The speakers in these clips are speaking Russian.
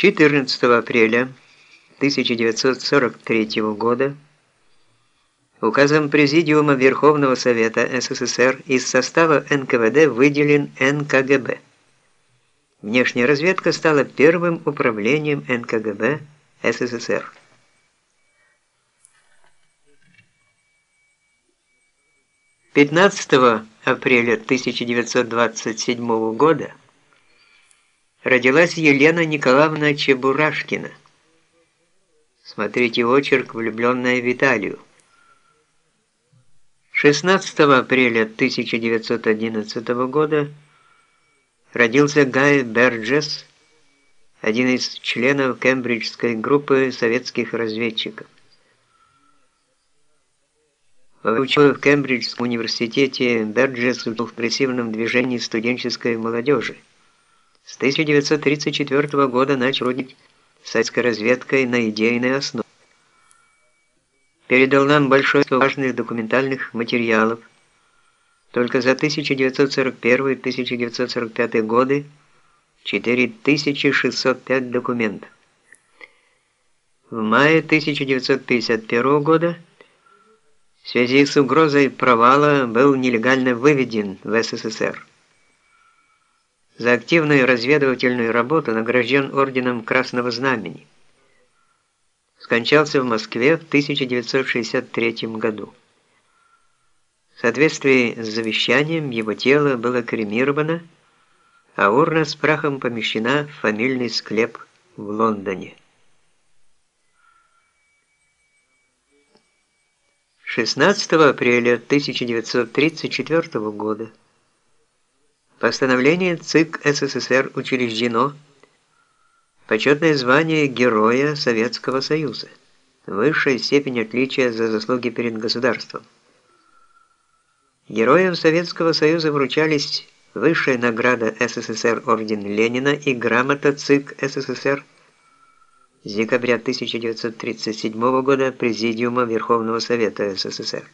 14 апреля 1943 года указом Президиума Верховного Совета СССР из состава НКВД выделен НКГБ. Внешняя разведка стала первым управлением НКГБ СССР. Пятнадцатого апреля 1927 года родилась Елена Николаевна Чебурашкина. Смотрите очерк «Влюбленная в Италию». 16 апреля 1911 года родился Гай Берджес, один из членов Кембриджской группы советских разведчиков. Учил в Кембриджском университете, Берджес учил в прогрессивном движении студенческой молодежи. С 1934 года начал родить советской разведкой на идейной основе. Передал нам большое важных документальных материалов. Только за 1941-1945 годы 4605 документов. В мае 1951 года в связи с угрозой провала был нелегально выведен в СССР. За активную разведывательную работу награжден орденом Красного Знамени. Скончался в Москве в 1963 году. В соответствии с завещанием его тело было кремировано, а урна с прахом помещена в фамильный склеп в Лондоне. 16 апреля 1934 года Постановление ЦИК СССР учреждено почетное звание Героя Советского Союза, высшая степень отличия за заслуги перед государством. Героям Советского Союза вручались высшая награда СССР Орден Ленина и грамота ЦИК СССР с декабря 1937 года Президиума Верховного Совета СССР.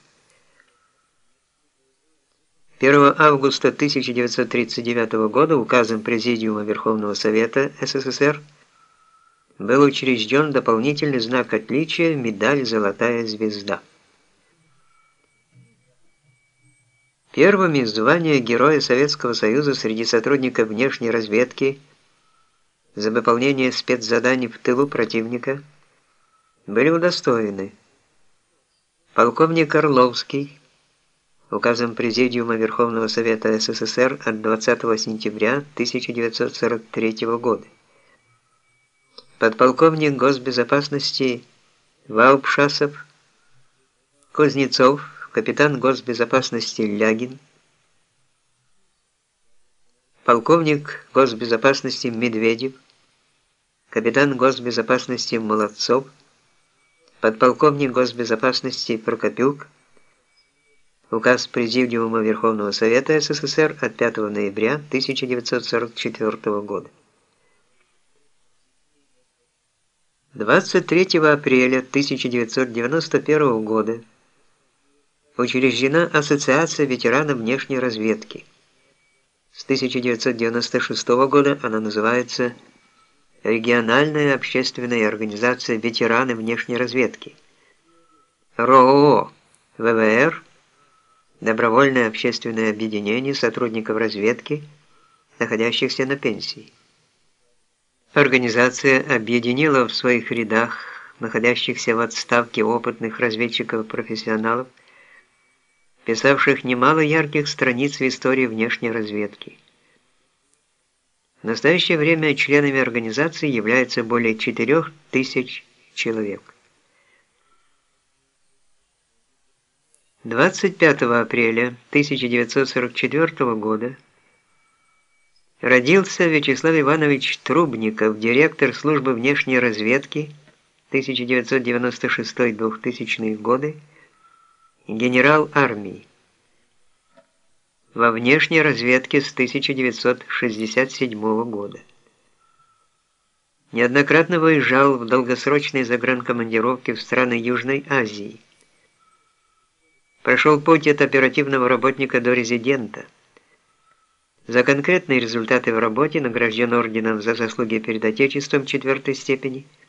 1 августа 1939 года указом Президиума Верховного Совета СССР был учрежден дополнительный знак отличия медаль «Золотая звезда». Первыми звания Героя Советского Союза среди сотрудников внешней разведки за выполнение спецзаданий в тылу противника были удостоены полковник Орловский, указом Президиума Верховного Совета СССР от 20 сентября 1943 года. Подполковник госбезопасности Ваупшасов, Кузнецов, капитан госбезопасности Лягин, полковник госбезопасности Медведев, капитан госбезопасности Молодцов, подполковник госбезопасности Прокопюк, Указ Президиума Верховного Совета СССР от 5 ноября 1944 года. 23 апреля 1991 года учреждена Ассоциация ветеранов внешней разведки. С 1996 года она называется Региональная общественная организация ветераны внешней разведки. РОО ВВР добровольное общественное объединение сотрудников разведки, находящихся на пенсии. Организация объединила в своих рядах находящихся в отставке опытных разведчиков-профессионалов, писавших немало ярких страниц в истории внешней разведки. В настоящее время членами организации являются более 4000 человек. 25 апреля 1944 года родился Вячеслав Иванович Трубников, директор службы внешней разведки 1996-2000 годы, генерал армии. Во внешней разведке с 1967 года. Неоднократно выезжал в долгосрочные загранкомандировки в страны Южной Азии прошел путь от оперативного работника до резидента. За конкретные результаты в работе награжден орденом за заслуги перед Отечеством четвертой степени –